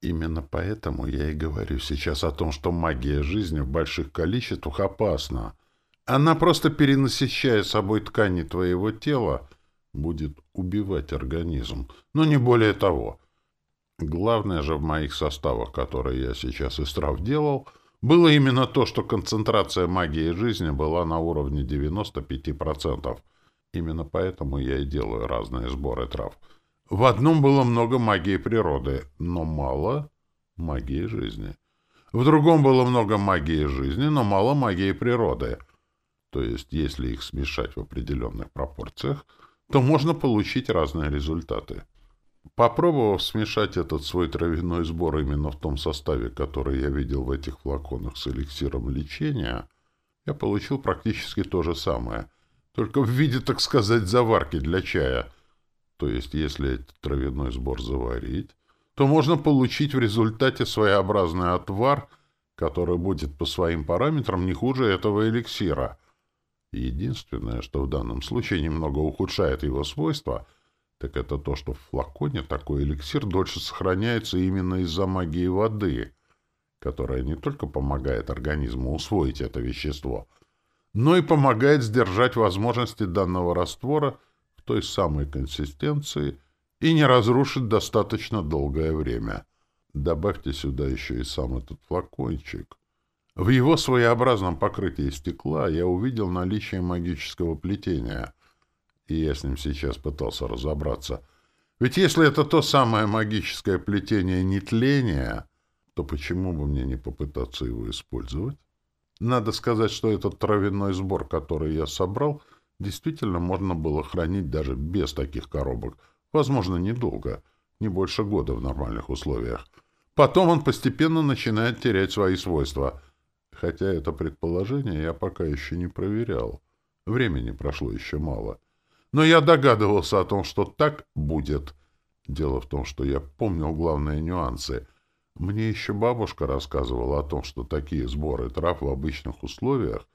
Именно поэтому я и говорю сейчас о том, что магия жизни в больших количествах опасна. Она просто перенасыщая собой ткани твоего тела, будет убивать организм. Но не более того. Главное же в моих составах, которые я сейчас из трав делал, было именно то, что концентрация магии жизни была на уровне 95%. Именно поэтому я и делаю разные сборы трав. В одном было много магии природы, но мало магии жизни. В другом было много магии жизни, но мало магии природы. То есть, если их смешать в определенных пропорциях, то можно получить разные результаты. Попробовав смешать этот свой травяной сбор именно в том составе, который я видел в этих флаконах с эликсиром лечения, я получил практически то же самое, только в виде, так сказать, заварки для чая — то есть, если травяной сбор заварить, то можно получить в результате своеобразный отвар, который будет по своим параметрам не хуже этого эликсира. Единственное, что в данном случае немного ухудшает его свойства, так это то, что в флаконе такой эликсир дольше сохраняется именно из-за магии воды, которая не только помогает организму усвоить это вещество, но и помогает сдержать возможности данного раствора – той самой консистенции и не разрушит достаточно долгое время. Добавьте сюда еще и сам этот флакончик. В его своеобразном покрытии стекла я увидел наличие магического плетения, и я с ним сейчас пытался разобраться. Ведь если это то самое магическое плетение нетления, то почему бы мне не попытаться его использовать? Надо сказать, что этот травяной сбор, который я собрал — действительно можно было хранить даже без таких коробок. Возможно, недолго, не больше года в нормальных условиях. Потом он постепенно начинает терять свои свойства. Хотя это предположение я пока еще не проверял. Времени прошло еще мало. Но я догадывался о том, что так будет. Дело в том, что я помнил главные нюансы. Мне еще бабушка рассказывала о том, что такие сборы трав в обычных условиях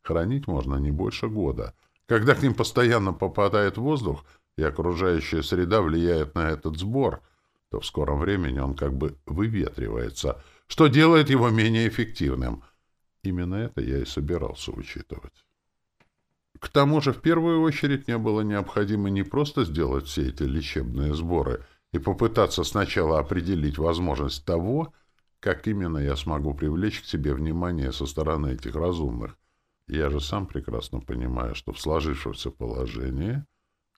хранить можно не больше года — когда к ним постоянно попадает воздух, и окружающая среда влияет на этот сбор, то в скором времени он как бы выветривается, что делает его менее эффективным. Именно это я и собирался учитывать. К тому же в первую очередь мне было необходимо не просто сделать все эти лечебные сборы и попытаться сначала определить возможность того, как именно я смогу привлечь к себе внимание со стороны этих разумных, я же сам прекрасно понимаю, что в сложившемся положении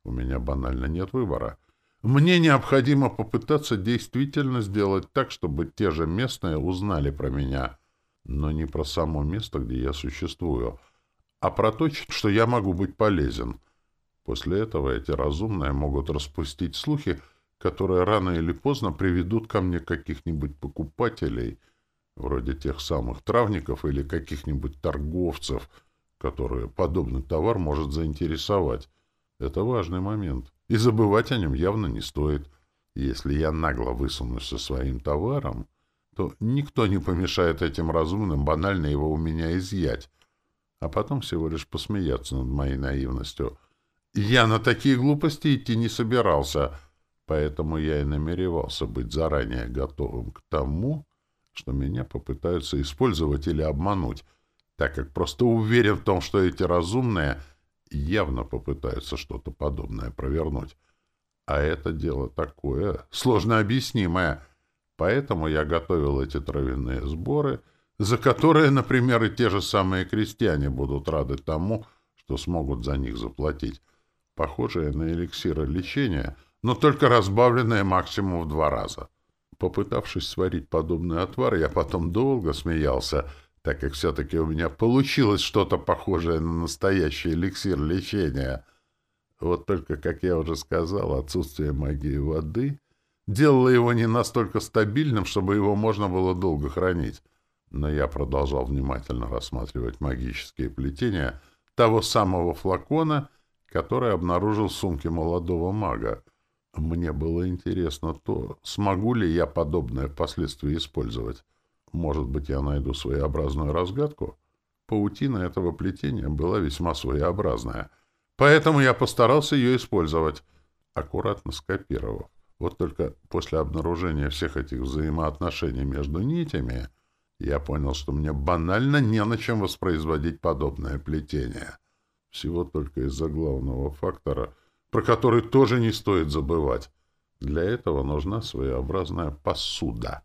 у меня банально нет выбора. Мне необходимо попытаться действительно сделать так, чтобы те же местные узнали про меня, но не про само место, где я существую, а про то, что я могу быть полезен. После этого эти разумные могут распустить слухи, которые рано или поздно приведут ко мне каких-нибудь покупателей — вроде тех самых травников или каких-нибудь торговцев, которые подобный товар может заинтересовать. Это важный момент. И забывать о нем явно не стоит. Если я нагло высунусь со своим товаром, то никто не помешает этим разумным банально его у меня изъять, а потом всего лишь посмеяться над моей наивностью. Я на такие глупости идти не собирался, поэтому я и намеревался быть заранее готовым к тому, что меня попытаются использовать или обмануть, так как просто уверен в том, что эти разумные явно попытаются что-то подобное провернуть. А это дело такое, сложно объяснимое. Поэтому я готовил эти травяные сборы, за которые, например, и те же самые крестьяне будут рады тому, что смогут за них заплатить. Похожие на эликсиры лечения, но только разбавленные максимум в два раза. Попытавшись сварить подобный отвар, я потом долго смеялся, так как все-таки у меня получилось что-то похожее на настоящий эликсир лечения. Вот только, как я уже сказал, отсутствие магии воды делало его не настолько стабильным, чтобы его можно было долго хранить. Но я продолжал внимательно рассматривать магические плетения того самого флакона, который обнаружил в сумке молодого мага. Мне было интересно то, смогу ли я подобное впоследствии использовать. Может быть, я найду своеобразную разгадку? Паутина этого плетения была весьма своеобразная, поэтому я постарался ее использовать, аккуратно скопировав. Вот только после обнаружения всех этих взаимоотношений между нитями я понял, что мне банально не на чем воспроизводить подобное плетение. Всего только из-за главного фактора, про который тоже не стоит забывать. Для этого нужна своеобразная посуда.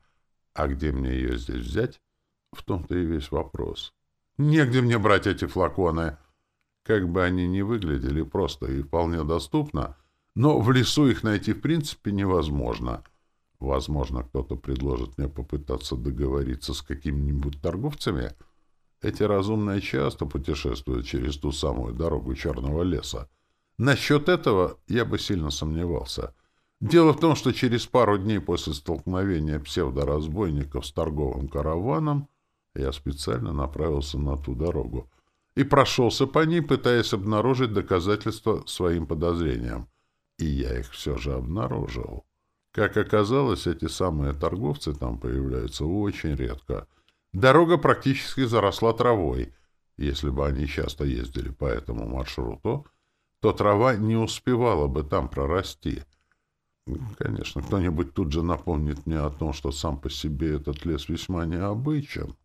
А где мне ее здесь взять? В том-то и весь вопрос. Негде мне брать эти флаконы. Как бы они ни выглядели просто и вполне доступно, но в лесу их найти в принципе невозможно. Возможно, кто-то предложит мне попытаться договориться с какими-нибудь торговцами. Эти разумные часто путешествуют через ту самую дорогу черного леса. Насчет этого я бы сильно сомневался. Дело в том, что через пару дней после столкновения псевдоразбойников с торговым караваном я специально направился на ту дорогу и прошелся по ней, пытаясь обнаружить доказательства своим подозрениям. И я их все же обнаружил. Как оказалось, эти самые торговцы там появляются очень редко. Дорога практически заросла травой. Если бы они часто ездили по этому маршруту, то трава не успевала бы там прорасти. Конечно, кто-нибудь тут же напомнит мне о том, что сам по себе этот лес весьма необычен.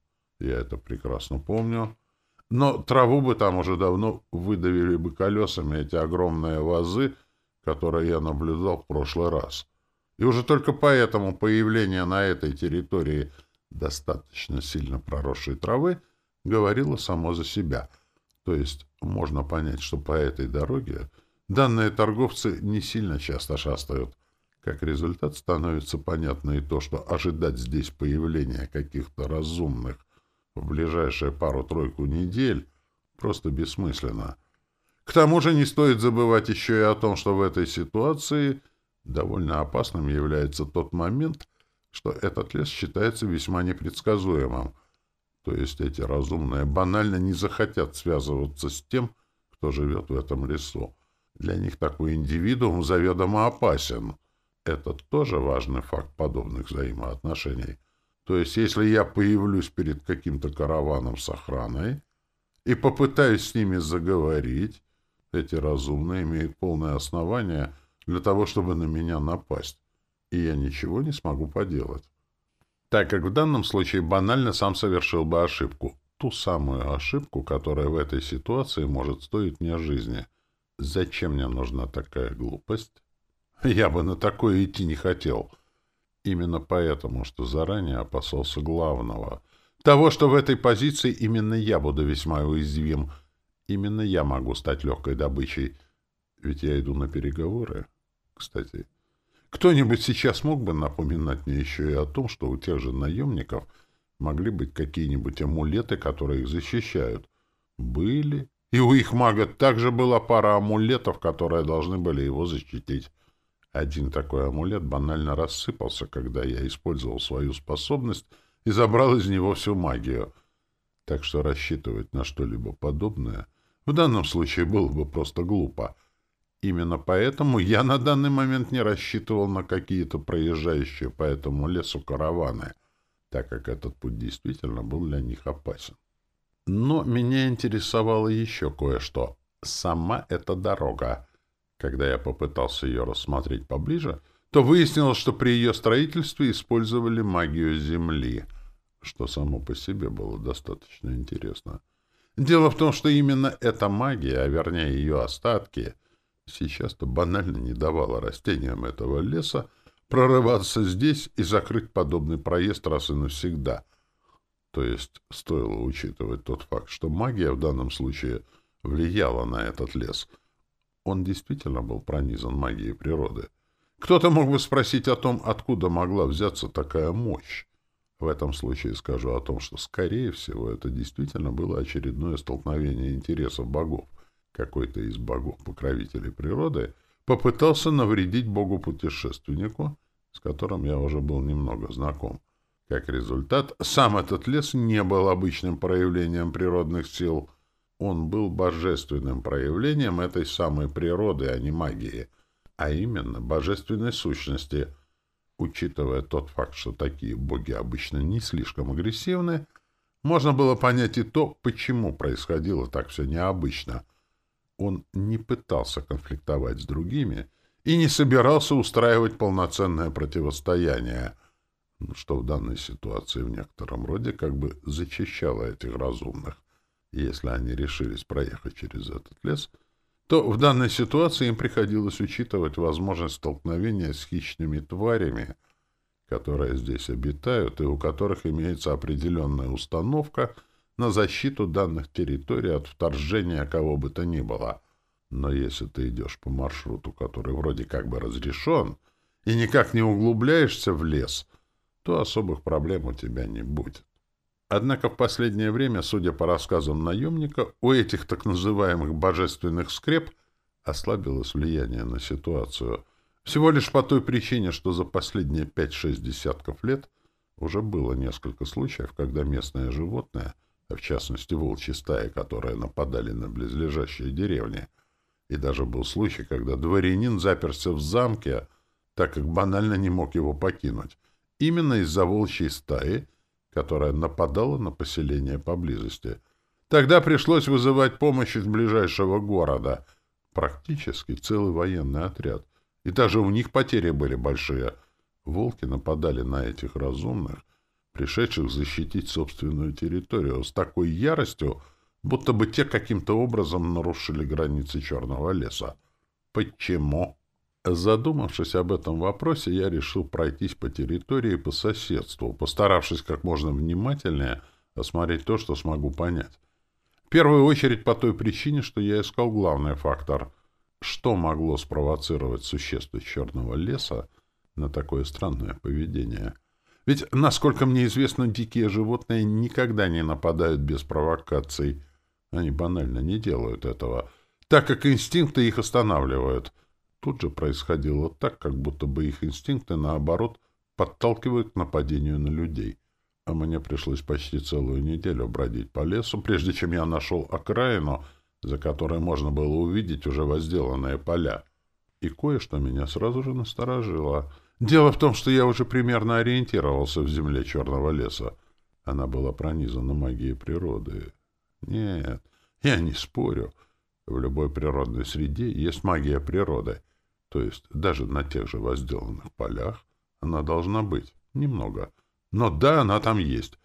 Я это прекрасно помню. Но траву бы там уже давно выдавили бы колесами эти огромные вазы, которые я наблюдал в прошлый раз. И уже только поэтому появление на этой территории достаточно сильно проросшей травы говорило само за себя. То есть можно понять, что по этой дороге данные торговцы не сильно часто шастают. Как результат становится понятно и то, что ожидать здесь появления каких-то разумных в ближайшие пару-тройку недель просто бессмысленно. К тому же не стоит забывать еще и о том, что в этой ситуации довольно опасным является тот момент, что этот лес считается весьма непредсказуемым. То есть эти разумные банально не захотят связываться с тем, кто живет в этом лесу. Для них такой индивидуум заведомо опасен. Это тоже важный факт подобных взаимоотношений. То есть, если я появлюсь перед каким-то караваном с охраной и попытаюсь с ними заговорить, эти разумные имеют полное основание для того, чтобы на меня напасть, и я ничего не смогу поделать. Так как в данном случае банально сам совершил бы ошибку, ту самую ошибку, которая в этой ситуации может стоить мне жизни. Зачем мне нужна такая глупость? Я бы на такое идти не хотел. Именно поэтому, что заранее опасался главного. Того, что в этой позиции именно я буду весьма уязвим. Именно я могу стать легкой добычей. Ведь я иду на переговоры. Кстати, кто-нибудь сейчас мог бы напоминать мне еще и о том, что у тех же наемников могли быть какие-нибудь амулеты, которые их защищают? Были. И у их мага также была пара амулетов, которые должны были его защитить. Один такой амулет банально рассыпался, когда я использовал свою способность и забрал из него всю магию. Так что рассчитывать на что-либо подобное в данном случае было бы просто глупо. Именно поэтому я на данный момент не рассчитывал на какие-то проезжающие по этому лесу караваны, так как этот путь действительно был для них опасен. Но меня интересовало еще кое-что. Сама эта дорога. Когда я попытался ее рассмотреть поближе, то выяснилось, что при ее строительстве использовали магию Земли, что само по себе было достаточно интересно. Дело в том, что именно эта магия, а вернее ее остатки, сейчас-то банально не давала растениям этого леса прорываться здесь и закрыть подобный проезд раз и навсегда. То есть стоило учитывать тот факт, что магия в данном случае влияла на этот лес — он действительно был пронизан магией природы. Кто-то мог бы спросить о том, откуда могла взяться такая мощь. В этом случае скажу о том, что, скорее всего, это действительно было очередное столкновение интересов богов. Какой-то из богов-покровителей природы попытался навредить богу-путешественнику, с которым я уже был немного знаком. Как результат, сам этот лес не был обычным проявлением природных сил — он был божественным проявлением этой самой природы, а не магии, а именно божественной сущности. Учитывая тот факт, что такие боги обычно не слишком агрессивны, можно было понять и то, почему происходило так все необычно. Он не пытался конфликтовать с другими и не собирался устраивать полноценное противостояние, что в данной ситуации в некотором роде как бы зачищало этих разумных. Если они решились проехать через этот лес, то в данной ситуации им приходилось учитывать возможность столкновения с хищными тварями, которые здесь обитают и у которых имеется определенная установка на защиту данных территорий от вторжения кого бы то ни было. Но если ты идешь по маршруту, который вроде как бы разрешен, и никак не углубляешься в лес, то особых проблем у тебя не будет. Однако в последнее время, судя по рассказам наемника, у этих так называемых божественных скреп ослабилось влияние на ситуацию. Всего лишь по той причине, что за последние пять-шесть десятков лет уже было несколько случаев, когда местные животные, а в частности волчьи стаи, которые нападали на близлежащие деревни, и даже был случай, когда дворянин заперся в замке, так как банально не мог его покинуть, именно из-за волчьей стаи — которая нападала на поселение поблизости. Тогда пришлось вызывать помощь из ближайшего города. Практически целый военный отряд. И даже у них потери были большие. Волки нападали на этих разумных, пришедших защитить собственную территорию, с такой яростью, будто бы те каким-то образом нарушили границы Черного леса. Почему? Задумавшись об этом вопросе, я решил пройтись по территории по соседству, постаравшись как можно внимательнее осмотреть то, что смогу понять. В первую очередь по той причине, что я искал главный фактор. Что могло спровоцировать существо черного леса на такое странное поведение? Ведь, насколько мне известно, дикие животные никогда не нападают без провокаций. Они банально не делают этого, так как инстинкты их останавливают — Тут же происходило так, как будто бы их инстинкты, наоборот, подталкивают к нападению на людей. А мне пришлось почти целую неделю бродить по лесу, прежде чем я нашел окраину, за которой можно было увидеть уже возделанные поля. И кое-что меня сразу же насторожило. Дело в том, что я уже примерно ориентировался в земле черного леса. Она была пронизана магией природы. Нет, я не спорю. В любой природной среде есть магия природы — то есть даже на тех же возделанных полях она должна быть. Немного. Но да, она там есть.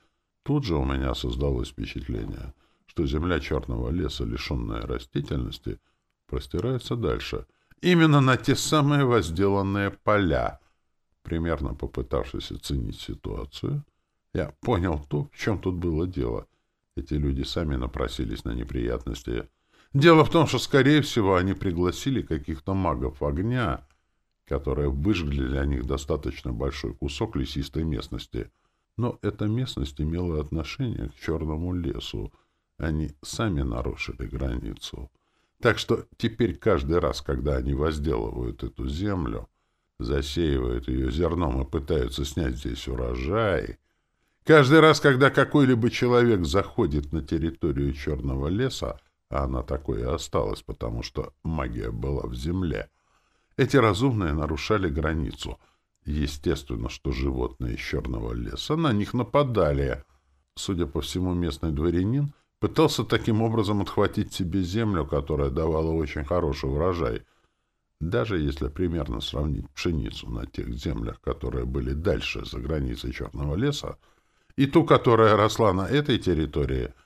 Тут же у меня создалось впечатление, что земля черного леса, лишенная растительности, простирается дальше. Именно на те самые возделанные поля. Примерно попытавшись оценить ситуацию, я понял то, в чем тут было дело. Эти люди сами напросились на неприятности, Дело в том, что, скорее всего, они пригласили каких-то магов огня, которые выжгли для них достаточно большой кусок лесистой местности. Но эта местность имела отношение к черному лесу. Они сами нарушили границу. Так что теперь каждый раз, когда они возделывают эту землю, засеивают ее зерном и пытаются снять здесь урожай, каждый раз, когда какой-либо человек заходит на территорию черного леса, а она такой и осталась, потому что магия была в земле. Эти разумные нарушали границу. Естественно, что животные из черного леса на них нападали. Судя по всему, местный дворянин пытался таким образом отхватить себе землю, которая давала очень хороший урожай. Даже если примерно сравнить пшеницу на тех землях, которые были дальше за границей черного леса, и ту, которая росла на этой территории —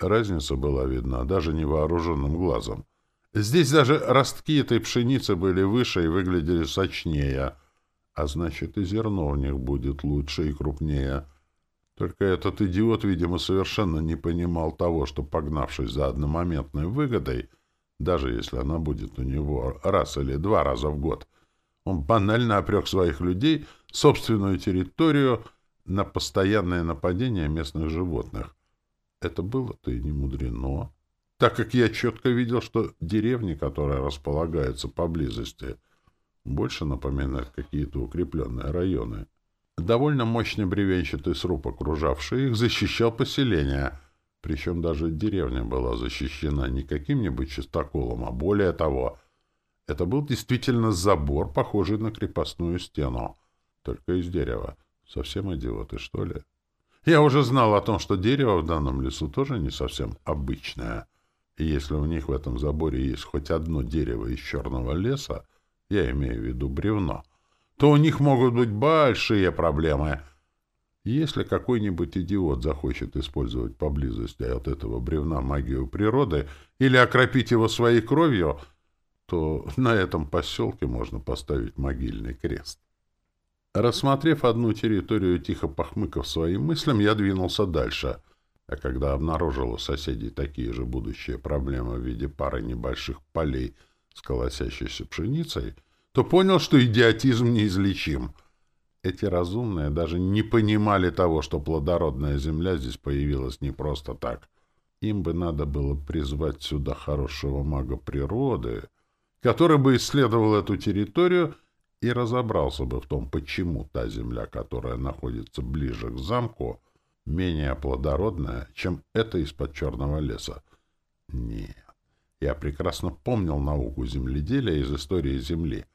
Разница была видна даже невооруженным глазом. Здесь даже ростки этой пшеницы были выше и выглядели сочнее, а значит и зерно у них будет лучше и крупнее. Только этот идиот, видимо, совершенно не понимал того, что, погнавшись за одномоментной выгодой, даже если она будет у него раз или два раза в год, он банально опрек своих людей собственную территорию на постоянное нападение местных животных. Это было-то и не мудрено, так как я четко видел, что деревни, которые располагаются поблизости, больше напоминают какие-то укрепленные районы. Довольно мощный бревенчатый сруб, окружавший их, защищал поселение, причем даже деревня была защищена не каким-нибудь чистоколом, а более того, это был действительно забор, похожий на крепостную стену, только из дерева. Совсем идиоты, что ли? Я уже знал о том, что дерево в данном лесу тоже не совсем обычное. И если у них в этом заборе есть хоть одно дерево из черного леса, я имею в виду бревно, то у них могут быть большие проблемы. Если какой-нибудь идиот захочет использовать поблизости от этого бревна магию природы или окропить его своей кровью, то на этом поселке можно поставить могильный крест. Рассмотрев одну территорию, тихо похмыкав своим мыслям, я двинулся дальше. А когда обнаружил у соседей такие же будущие проблемы в виде пары небольших полей с колосящейся пшеницей, то понял, что идиотизм неизлечим. Эти разумные даже не понимали того, что плодородная земля здесь появилась не просто так. Им бы надо было призвать сюда хорошего мага природы, который бы исследовал эту территорию и разобрался бы в том, почему та земля, которая находится ближе к замку, менее плодородная, чем эта из-под черного леса. Нет, я прекрасно помнил науку земледелия из истории Земли.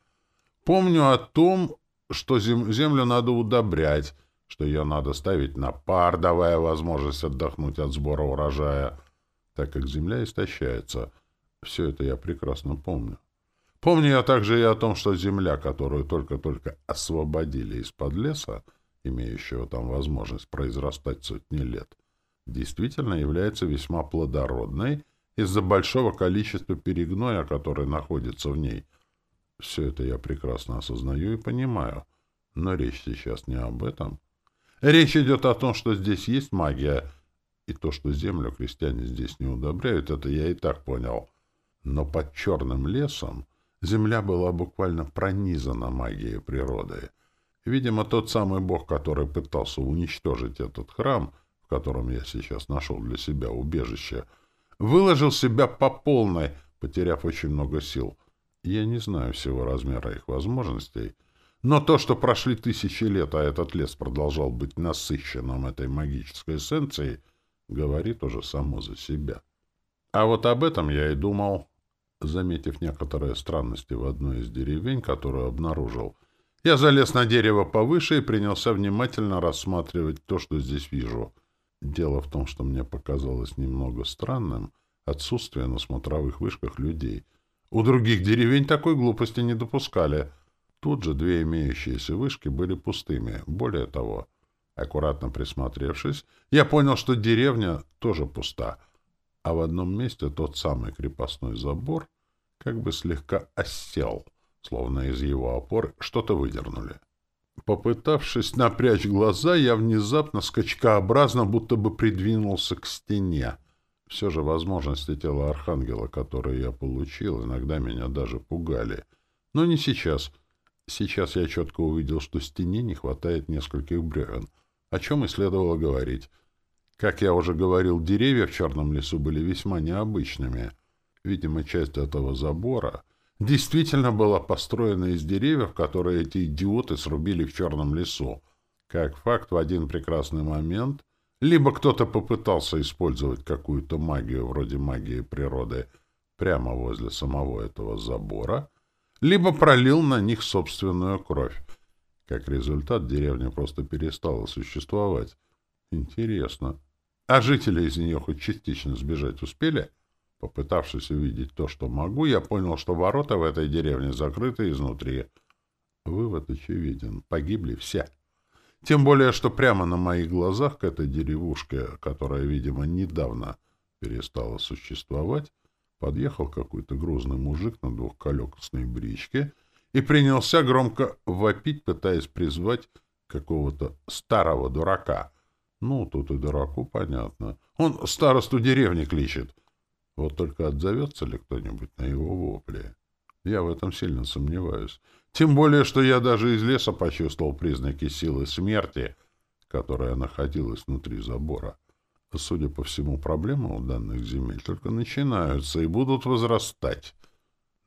Помню о том, что зем землю надо удобрять, что ее надо ставить на пар, давая возможность отдохнуть от сбора урожая, так как земля истощается. Все это я прекрасно помню. Помню я также и о том, что земля, которую только-только освободили из-под леса, имеющего там возможность произрастать сотни лет, действительно является весьма плодородной из-за большого количества перегноя, который находится в ней. Все это я прекрасно осознаю и понимаю, но речь сейчас не об этом. Речь идет о том, что здесь есть магия, и то, что землю крестьяне здесь не удобряют, это я и так понял. Но под черным лесом Земля была буквально пронизана магией природы. Видимо, тот самый бог, который пытался уничтожить этот храм, в котором я сейчас нашел для себя убежище, выложил себя по полной, потеряв очень много сил. Я не знаю всего размера их возможностей, но то, что прошли тысячи лет, а этот лес продолжал быть насыщенным этой магической эссенцией, говорит уже само за себя. А вот об этом я и думал, Заметив некоторые странности в одной из деревень, которую обнаружил, я залез на дерево повыше и принялся внимательно рассматривать то, что здесь вижу. Дело в том, что мне показалось немного странным отсутствие на смотровых вышках людей. У других деревень такой глупости не допускали. Тут же две имеющиеся вышки были пустыми. Более того, аккуратно присмотревшись, я понял, что деревня тоже пуста — а в одном месте тот самый крепостной забор как бы слегка осел, словно из его опор что-то выдернули. Попытавшись напрячь глаза, я внезапно скачкообразно будто бы придвинулся к стене. Все же возможности тела Архангела, которые я получил, иногда меня даже пугали. Но не сейчас. Сейчас я четко увидел, что стене не хватает нескольких бревен, о чем и следовало говорить. Как я уже говорил, деревья в черном лесу были весьма необычными. Видимо, часть этого забора действительно была построена из деревьев, которые эти идиоты срубили в черном лесу. Как факт, в один прекрасный момент либо кто-то попытался использовать какую-то магию, вроде магии природы, прямо возле самого этого забора, либо пролил на них собственную кровь. Как результат, деревня просто перестала существовать. Интересно. А жители из нее хоть частично сбежать успели? Попытавшись увидеть то, что могу, я понял, что ворота в этой деревне закрыты изнутри. Вывод очевиден. Погибли все. Тем более, что прямо на моих глазах к этой деревушке, которая, видимо, недавно перестала существовать, подъехал какой-то грузный мужик на двухколесной бричке и принялся громко вопить, пытаясь призвать какого-то старого дурака — ну, тут и дураку понятно. Он старосту деревни кличет. Вот только отзовется ли кто-нибудь на его вопли? Я в этом сильно сомневаюсь. Тем более, что я даже из леса почувствовал признаки силы смерти, которая находилась внутри забора. Судя по всему, проблемы у данных земель только начинаются и будут возрастать.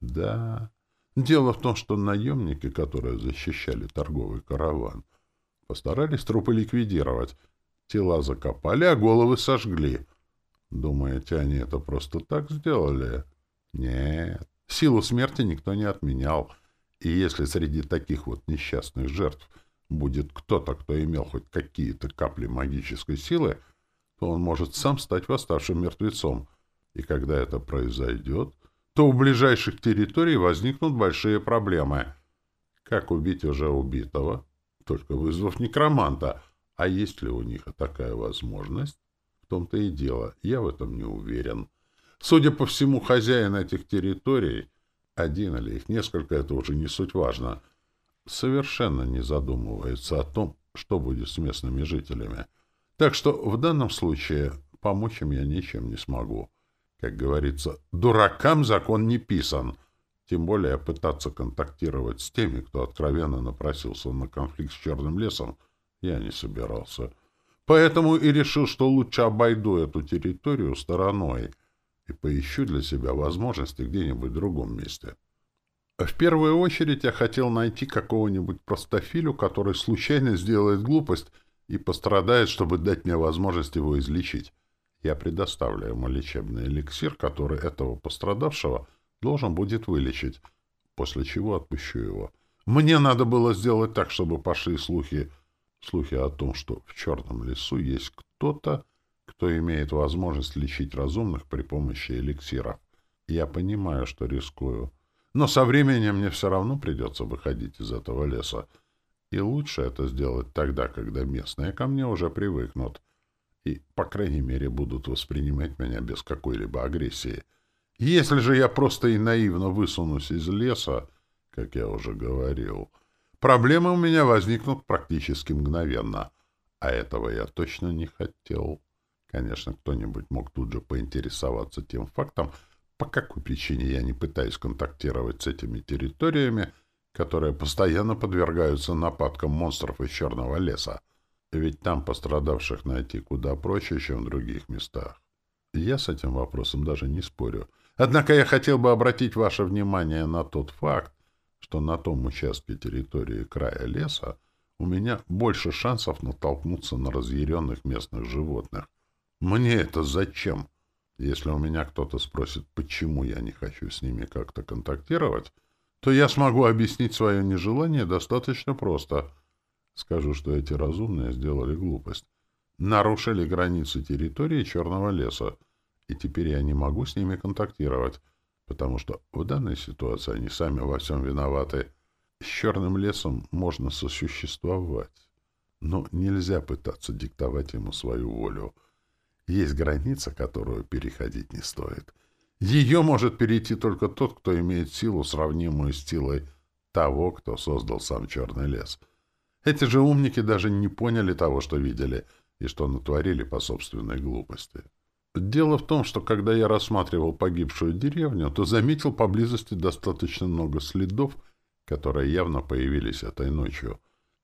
Да, дело в том, что наемники, которые защищали торговый караван, постарались трупы ликвидировать, Тела закопали, а головы сожгли. Думаете, они это просто так сделали? Нет. Силу смерти никто не отменял. И если среди таких вот несчастных жертв будет кто-то, кто имел хоть какие-то капли магической силы, то он может сам стать восставшим мертвецом. И когда это произойдет, то у ближайших территорий возникнут большие проблемы. Как убить уже убитого? Только вызвав некроманта. А есть ли у них такая возможность? В том-то и дело, я в этом не уверен. Судя по всему, хозяин этих территорий, один или их несколько, это уже не суть важно, совершенно не задумывается о том, что будет с местными жителями. Так что в данном случае помочь им я ничем не смогу. Как говорится, дуракам закон не писан. Тем более пытаться контактировать с теми, кто откровенно напросился на конфликт с Черным лесом, я не собирался. Поэтому и решил, что лучше обойду эту территорию стороной и поищу для себя возможности где-нибудь в другом месте. В первую очередь я хотел найти какого-нибудь простофилю, который случайно сделает глупость и пострадает, чтобы дать мне возможность его излечить. Я предоставлю ему лечебный эликсир, который этого пострадавшего должен будет вылечить, после чего отпущу его. Мне надо было сделать так, чтобы пошли слухи Слухи о том, что в Черном лесу есть кто-то, кто имеет возможность лечить разумных при помощи эликсиров. Я понимаю, что рискую. Но со временем мне все равно придется выходить из этого леса. И лучше это сделать тогда, когда местные ко мне уже привыкнут. И, по крайней мере, будут воспринимать меня без какой-либо агрессии. Если же я просто и наивно высунусь из леса, как я уже говорил, Проблемы у меня возникнут практически мгновенно. А этого я точно не хотел. Конечно, кто-нибудь мог тут же поинтересоваться тем фактом, по какой причине я не пытаюсь контактировать с этими территориями, которые постоянно подвергаются нападкам монстров из Черного леса. Ведь там пострадавших найти куда проще, чем в других местах. Я с этим вопросом даже не спорю. Однако я хотел бы обратить ваше внимание на тот факт, что на том участке территории края леса у меня больше шансов натолкнуться на разъяренных местных животных. Мне это зачем? Если у меня кто-то спросит, почему я не хочу с ними как-то контактировать, то я смогу объяснить свое нежелание достаточно просто. Скажу, что эти разумные сделали глупость. Нарушили границы территории Черного леса, и теперь я не могу с ними контактировать потому что в данной ситуации они сами во всем виноваты. С черным лесом можно сосуществовать, но нельзя пытаться диктовать ему свою волю. Есть граница, которую переходить не стоит. Ее может перейти только тот, кто имеет силу, сравнимую с силой того, кто создал сам черный лес. Эти же умники даже не поняли того, что видели, и что натворили по собственной глупости. Дело в том, что когда я рассматривал погибшую деревню, то заметил поблизости достаточно много следов, которые явно появились этой ночью.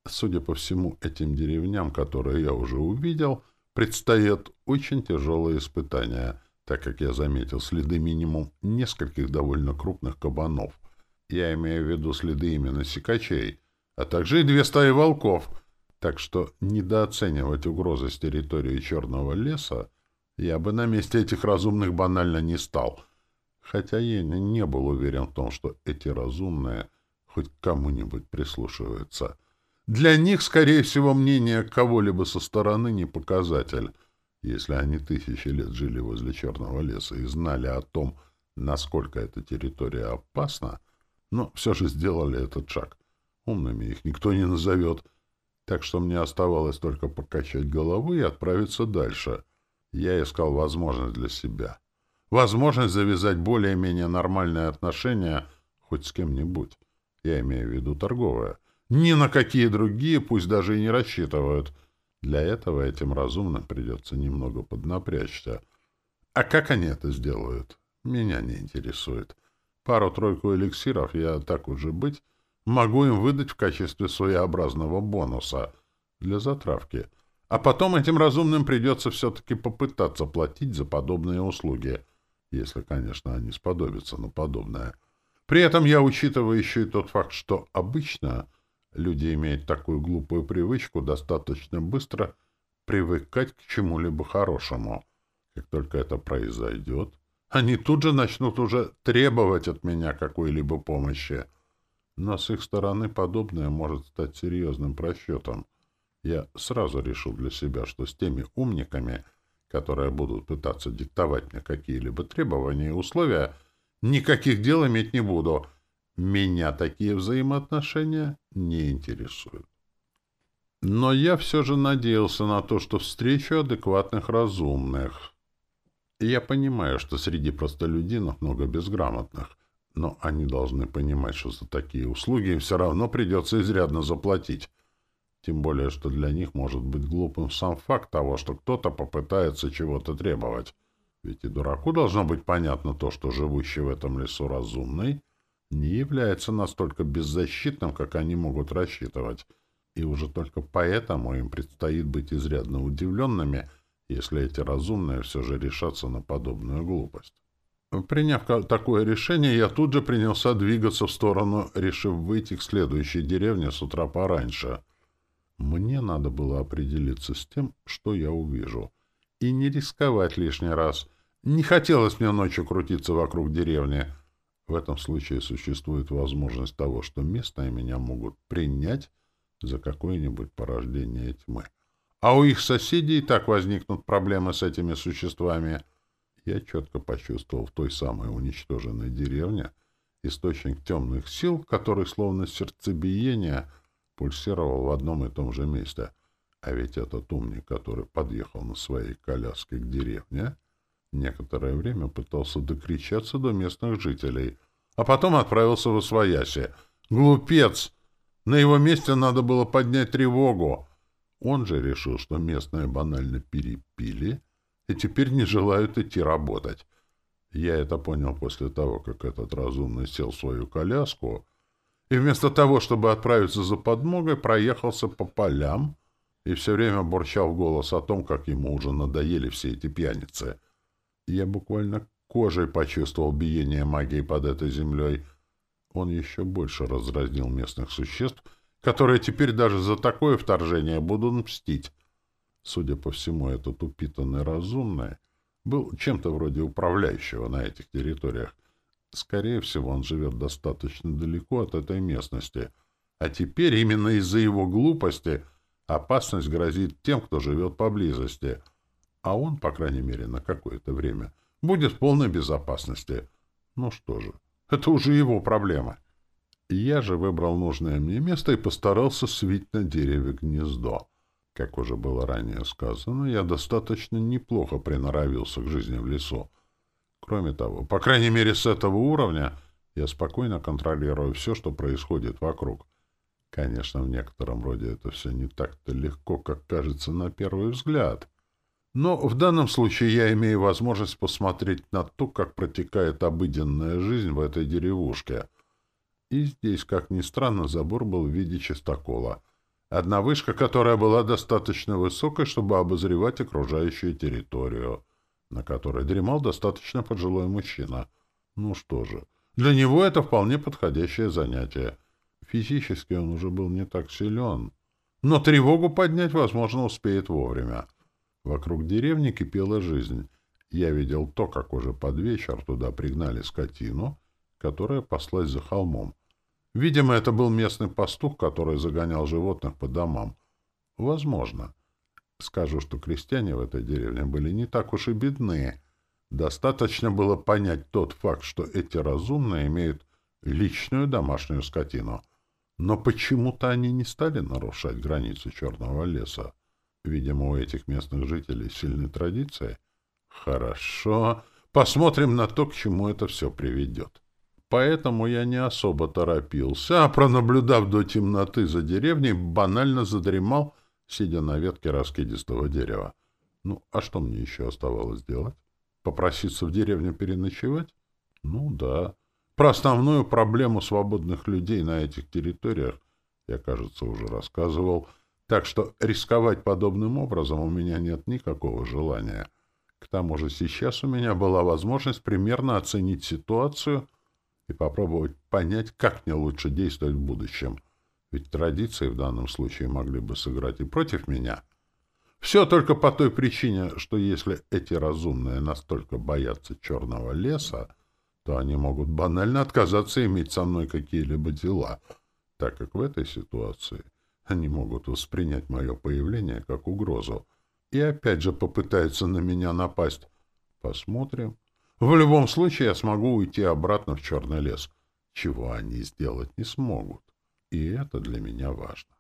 Судя по всему, этим деревням, которые я уже увидел, предстоят очень тяжелые испытания, так как я заметил следы минимум нескольких довольно крупных кабанов. Я имею в виду следы именно сикачей, а также и две стаи волков. Так что недооценивать угрозы с территории Черного леса я бы на месте этих разумных банально не стал. Хотя я не был уверен в том, что эти разумные хоть кому-нибудь прислушиваются. Для них, скорее всего, мнение кого-либо со стороны не показатель. Если они тысячи лет жили возле Черного леса и знали о том, насколько эта территория опасна, но все же сделали этот шаг. Умными их никто не назовет. Так что мне оставалось только покачать головой и отправиться дальше — я искал возможность для себя. Возможность завязать более-менее нормальные отношения хоть с кем-нибудь. Я имею в виду торговые. Ни на какие другие пусть даже и не рассчитывают. Для этого этим разумным придется немного поднапрячься. А как они это сделают? Меня не интересует. Пару-тройку эликсиров я, так уже быть, могу им выдать в качестве своеобразного бонуса для затравки — а потом этим разумным придется все-таки попытаться платить за подобные услуги, если, конечно, они сподобятся на подобное. При этом я учитываю еще и тот факт, что обычно люди имеют такую глупую привычку достаточно быстро привыкать к чему-либо хорошему. Как только это произойдет, они тут же начнут уже требовать от меня какой-либо помощи. Но с их стороны подобное может стать серьезным просчетом. Я сразу решил для себя, что с теми умниками, которые будут пытаться диктовать мне какие-либо требования и условия, Никаких дел иметь не буду. Меня такие взаимоотношения не интересуют. Но я все же надеялся на то, что встречу адекватных разумных. Я понимаю, что среди простолюдинов много безграмотных, но они должны понимать, что за такие услуги им все равно придется изрядно заплатить. Тем более, что для них может быть глупым сам факт того, что кто-то попытается чего-то требовать. Ведь и дураку должно быть понятно то, что живущий в этом лесу разумный не является настолько беззащитным, как они могут рассчитывать. И уже только поэтому им предстоит быть изрядно удивленными, если эти разумные все же решатся на подобную глупость. Приняв такое решение, я тут же принялся двигаться в сторону, решив выйти к следующей деревне с утра пораньше. Мне надо было определиться с тем, что я увижу, и не рисковать лишний раз. Не хотелось мне ночью крутиться вокруг деревни. В этом случае существует возможность того, что местные меня могут принять за какое-нибудь порождение тьмы. А у их соседей и так возникнут проблемы с этими существами. Я четко почувствовал в той самой уничтоженной деревне источник темных сил, который словно сердцебиение пульсировал в одном и том же месте. А ведь этот умник, который подъехал на своей коляске к деревне, некоторое время пытался докричаться до местных жителей, а потом отправился в Освояси. Глупец! На его месте надо было поднять тревогу. Он же решил, что местные банально перепили и теперь не желают идти работать. Я это понял после того, как этот разумный сел в свою коляску и вместо того, чтобы отправиться за подмогой, проехался по полям и все время бурчал в голос о том, как ему уже надоели все эти пьяницы. Я буквально кожей почувствовал биение магии под этой землей. Он еще больше разразнил местных существ — которые теперь даже за такое вторжение будут мстить. Судя по всему, этот упитанный разумный был чем-то вроде управляющего на этих территориях. Скорее всего, он живет достаточно далеко от этой местности. А теперь именно из-за его глупости опасность грозит тем, кто живет поблизости. А он, по крайней мере, на какое-то время будет в полной безопасности. Ну что же, это уже его проблема. Я же выбрал нужное мне место и постарался свить на дереве гнездо. Как уже было ранее сказано, я достаточно неплохо приноровился к жизни в лесу. Кроме того, по крайней мере с этого уровня, я спокойно контролирую все, что происходит вокруг. Конечно, в некотором роде это все не так-то легко, как кажется на первый взгляд. Но в данном случае я имею возможность посмотреть на то, как протекает обыденная жизнь в этой деревушке — и здесь, как ни странно, забор был в виде чистокола. Одна вышка, которая была достаточно высокой, чтобы обозревать окружающую территорию, на которой дремал достаточно пожилой мужчина. Ну что же, для него это вполне подходящее занятие. Физически он уже был не так силен, но тревогу поднять, возможно, успеет вовремя. Вокруг деревни кипела жизнь. Я видел то, как уже под вечер туда пригнали скотину, которая паслась за холмом. Видимо, это был местный пастух, который загонял животных по домам. Возможно. Скажу, что крестьяне в этой деревне были не так уж и бедные. Достаточно было понять тот факт, что эти разумные имеют личную домашнюю скотину. Но почему-то они не стали нарушать границы черного леса. Видимо, у этих местных жителей сильные традиции. Хорошо. Посмотрим на то, к чему это все приведет. Поэтому я не особо торопился, а, пронаблюдав до темноты за деревней, банально задремал, сидя на ветке раскидистого дерева. Ну, а что мне еще оставалось делать? Попроситься в деревню переночевать? Ну, да. Про основную проблему свободных людей на этих территориях я, кажется, уже рассказывал, так что рисковать подобным образом у меня нет никакого желания. К тому же сейчас у меня была возможность примерно оценить ситуацию — и попробовать понять, как мне лучше действовать в будущем. Ведь традиции в данном случае могли бы сыграть и против меня. Все только по той причине, что если эти разумные настолько боятся черного леса, то они могут банально отказаться иметь со мной какие-либо дела, так как в этой ситуации они могут воспринять мое появление как угрозу и опять же попытаются на меня напасть. Посмотрим. В любом случае я смогу уйти обратно в черный лес, чего они сделать не смогут. И это для меня важно.